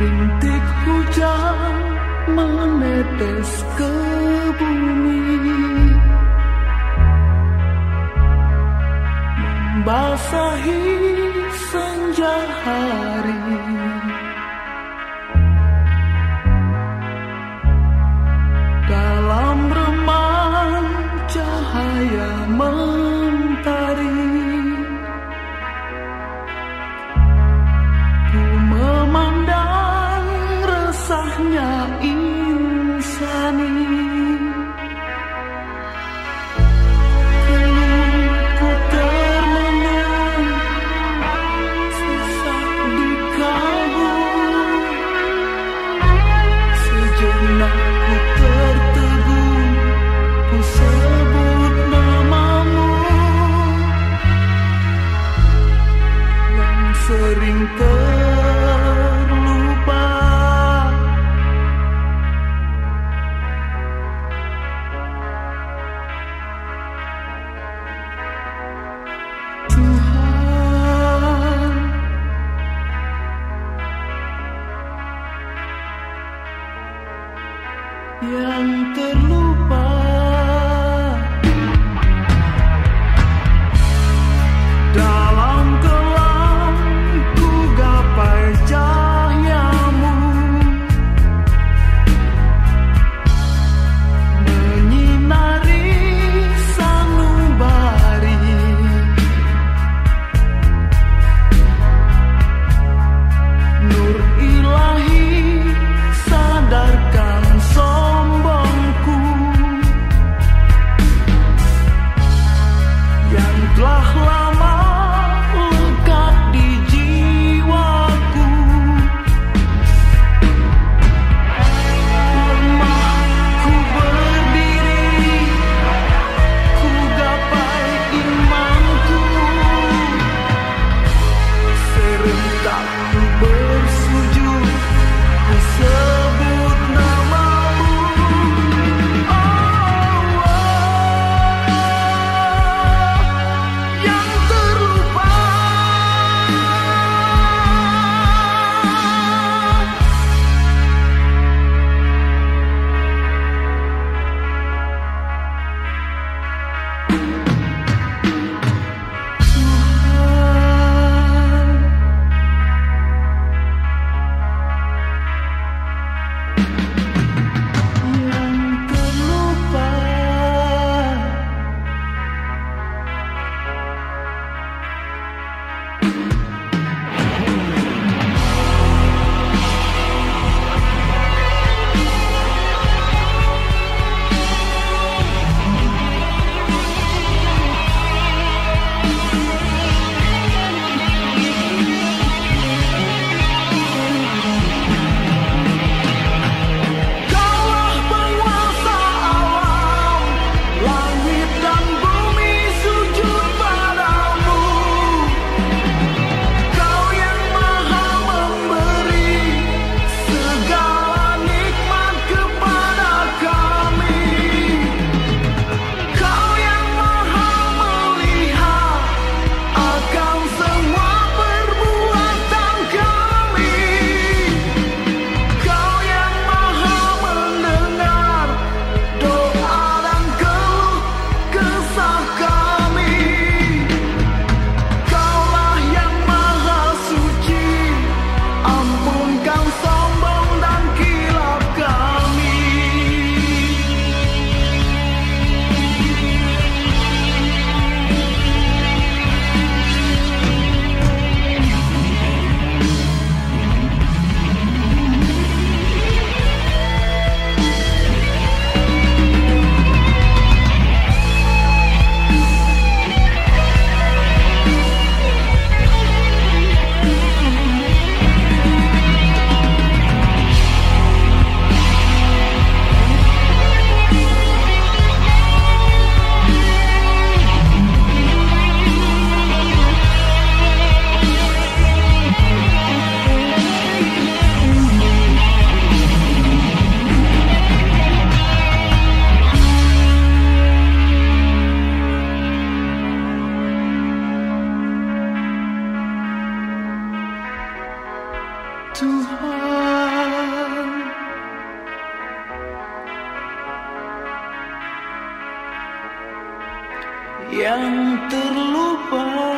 Rintik hujan menetes ke bumi. Membasahi Tuhan yang terlupa.